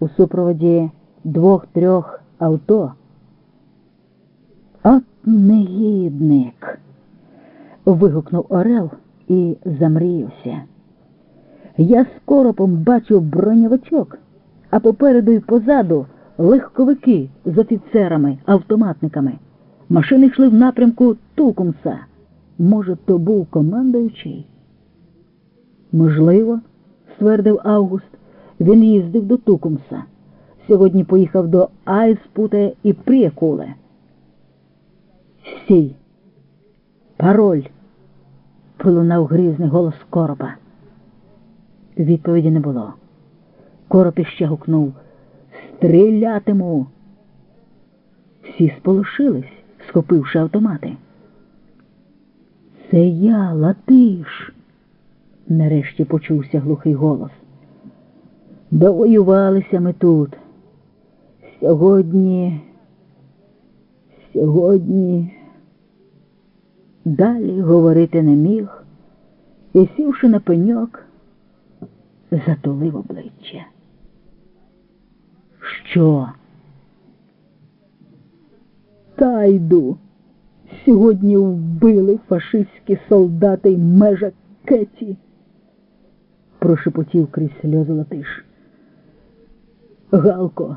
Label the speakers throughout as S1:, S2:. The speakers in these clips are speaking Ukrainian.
S1: у супроводі двох-трьох авто. От негідник. вигукнув Орел і замріявся. Я з коропом бачив броньовичок, а попереду й позаду легковики з офіцерами, автоматниками. Машини йшли в напрямку Тукумса. Може, то був командуючий? Можливо, ствердив Август. Він їздив до Тукумса. Сьогодні поїхав до Айспуте і Пріекуле. Сій. Пароль. Пролунав грізний голос коропа. Відповіді не було. Короб іще гукнув Стрілятиму. Всі сполошились, схопивши автомати. Це я, Латиш, нарешті почувся глухий голос. Довоювалися ми тут. Сьогодні, сьогодні далі говорити не міг і, сівши на пеньок, затулив обличчя. Що? Тайду. Сьогодні вбили фашистські солдати межа Кеті, прошепотів крізь сльози Латиш. Галко,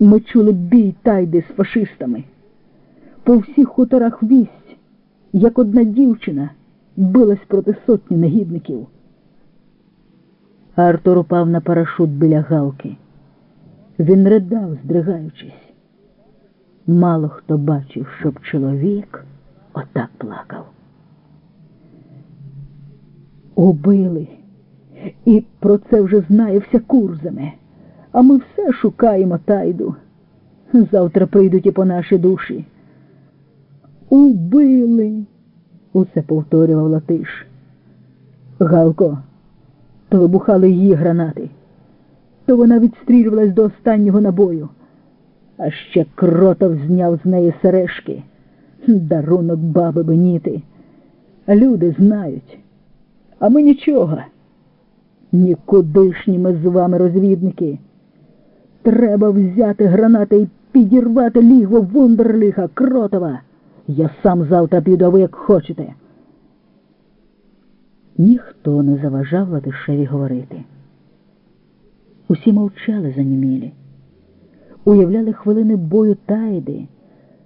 S1: ми чули бій тайди з фашистами. По всіх хуторах вість, як одна дівчина билась проти сотні негідників. Артур упав на парашут біля галки. Він ридав, здригаючись. Мало хто бачив, щоб чоловік отак плакав. Убили, і про це вже знає вся курзами, а ми все шукаємо тайду. Завтра прийдуть і по наші душі. Убили, усе повторював Латиш. Галко, то вибухали її гранати, то вона відстрілювалась до останнього набою. А ще кротов зняв з неї сережки. Дарунок баби Беніти. Люди знають. А ми нічого. Нікудишні ми з вами розвідники. Треба взяти гранати і підірвати лігво Вундерліха Кротова. Я сам завтра піду, ви як хочете. Ніхто не заважав Латишеві говорити. Усі мовчали занімілі уявляли хвилини бою тайди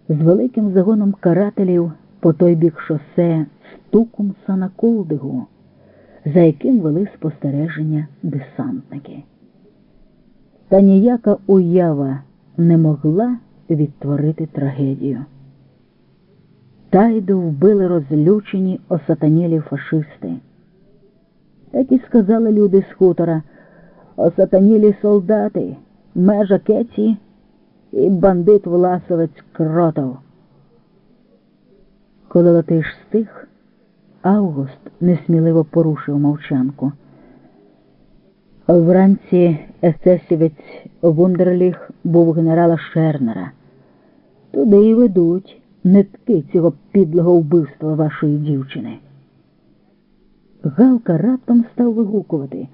S1: з великим загоном карателів по той бік шосе стукумса на Колдигу, за яким вели спостереження десантники. Та ніяка уява не могла відтворити трагедію. Тайду вбили розлючені осатанілі фашисти. Так і сказали люди з хутора осатанілі солдати, межа Кеті і бандит Власовець кротов. Коли Латиш стих, Август несміливо порушив мовчанку. Вранці есесівець Вундерліх був генерала Шернера. Туди й ведуть нитки цього підлого вбивства вашої дівчини. Галка раптом став вигукувати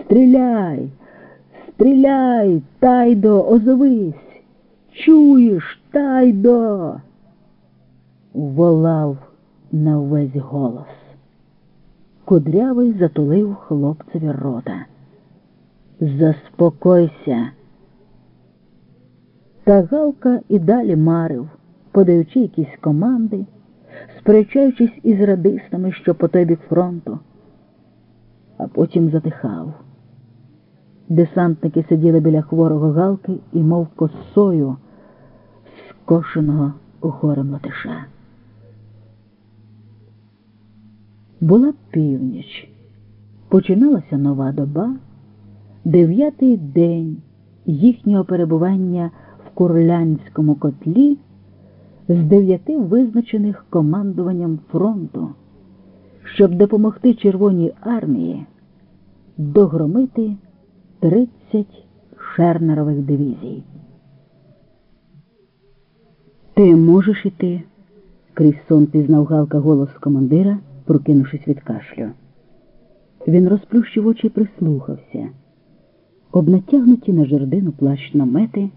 S1: Стріляй, стріляй, тайдо, озовись. Чуєш, тайдо? волав на увесь голос. Кудрявий затулив хлопцеві рота. Заспокойся. Та Галка і далі марив, подаючи якісь команди, сперечаючись із радистами, що по той бік фронту, а потім затихав. Десантники сиділи біля хворого галки і, мов косою, скошеного горем латиша. Була північ, починалася нова доба, дев'ятий день їхнього перебування в Курлянському котлі з дев'яти визначених командуванням фронту, щоб допомогти Червоній армії догромити 30 шернерових дивізій. Ти можеш іти? крізь сон пізнав Галка голос командира, прокинувшись від кашлю. Він розплющив очі і прислухався.
S2: Обнатягнуті на жердину плащ намети